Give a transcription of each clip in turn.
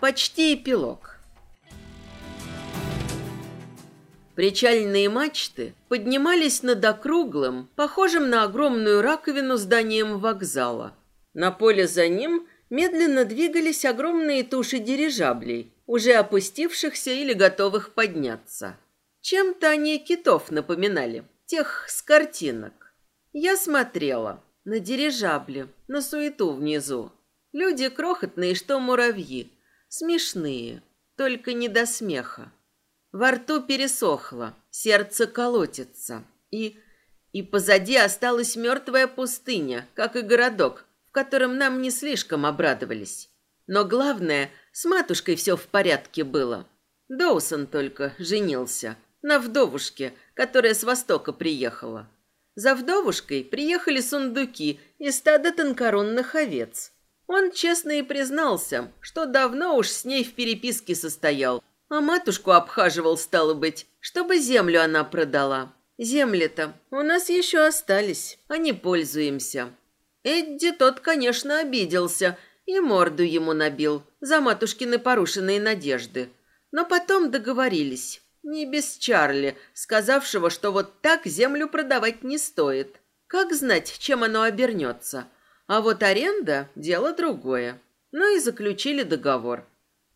Почти эпилог. Причальные мачты поднимались над округлым, похожим на огромную раковину зданием вокзала. На поле за ним медленно двигались огромные туши дирижаблей, уже опустившихся или готовых подняться. Чем-то они китов напоминали, тех с картинок. Я смотрела на дирижабли, на суету внизу. Люди крохотные, что муравьи, смешные, только не до смеха. Во рту пересохло, сердце колотится. И... и позади осталась мертвая пустыня, как и городок, в котором нам не слишком обрадовались. Но главное, с матушкой все в порядке было. Доусон только женился на вдовушке, которая с востока приехала. За вдовушкой приехали сундуки и стадо тонкоронных овец. Он честно и признался, что давно уж с ней в переписке состоял, а матушку обхаживал, стало быть, чтобы землю она продала. Земли-то у нас еще остались, а не пользуемся. Эдди тот, конечно, обиделся и морду ему набил за матушкины порушенные надежды. Но потом договорились, не без Чарли, сказавшего, что вот так землю продавать не стоит. Как знать, чем оно обернется? А вот аренда – дело другое. Ну и заключили договор.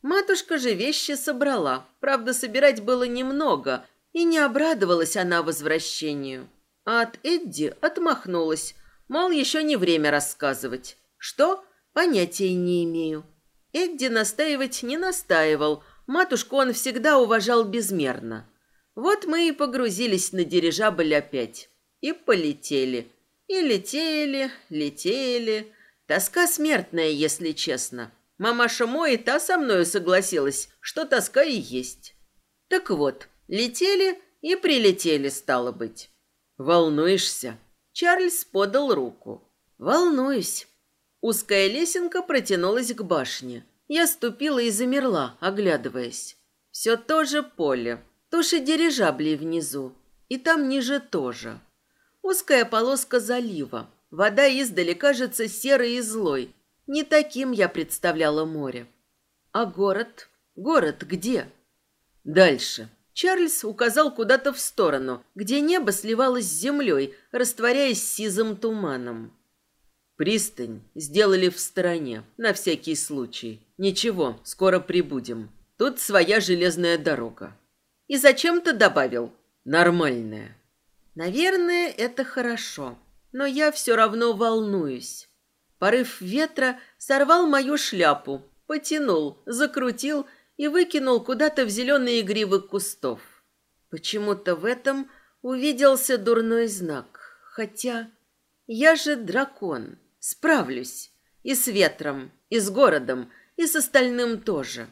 Матушка же вещи собрала. Правда, собирать было немного, и не обрадовалась она возвращению. А от Эдди отмахнулась, мол, еще не время рассказывать. Что? Понятия не имею. Эдди настаивать не настаивал, матушку он всегда уважал безмерно. Вот мы и погрузились на дирижабль опять. И полетели. И летели, летели. Тоска смертная, если честно. Мамаша мой и та со мною согласилась, что тоска и есть. Так вот, летели и прилетели, стало быть. Волнуешься? Чарльз подал руку. Волнуюсь. Узкая лесенка протянулась к башне. Я ступила и замерла, оглядываясь. Все то же поле, туши дирижаблей внизу. И там ниже тоже. Узкая полоска залива. Вода издали кажется серой и злой, не таким я представляла море. А город? Город где? Дальше. Чарльз указал куда-то в сторону, где небо сливалось с землей, растворяясь сизым туманом. Пристань сделали в стороне, на всякий случай. Ничего, скоро прибудем. Тут своя железная дорога. И зачем-то добавил «нормальная». Наверное, это хорошо, но я все равно волнуюсь. Порыв ветра сорвал мою шляпу, потянул, закрутил и выкинул куда-то в зеленые гривы кустов. Почему-то в этом увиделся дурной знак. Хотя я же дракон, справлюсь. И с ветром, и с городом, и с остальным тоже.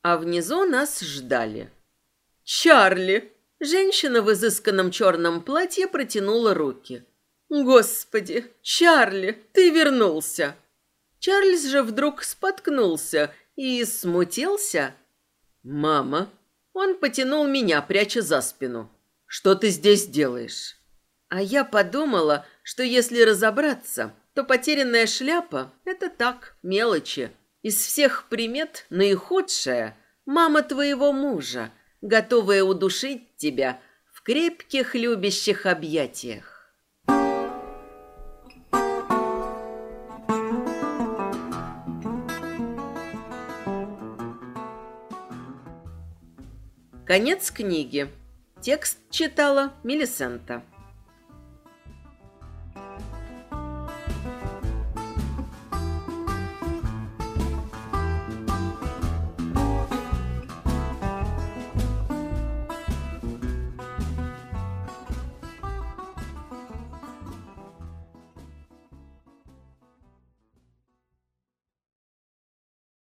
А внизу нас ждали. «Чарли!» Женщина в изысканном черном платье протянула руки – «Господи, Чарли, ты вернулся!» Чарльз же вдруг споткнулся и смутился. «Мама!» Он потянул меня, пряча за спину. «Что ты здесь делаешь?» А я подумала, что если разобраться, то потерянная шляпа – это так, мелочи. Из всех примет наихудшая – мама твоего мужа, готовая удушить тебя в крепких любящих объятиях. Конец книги. Текст читала Мелисента.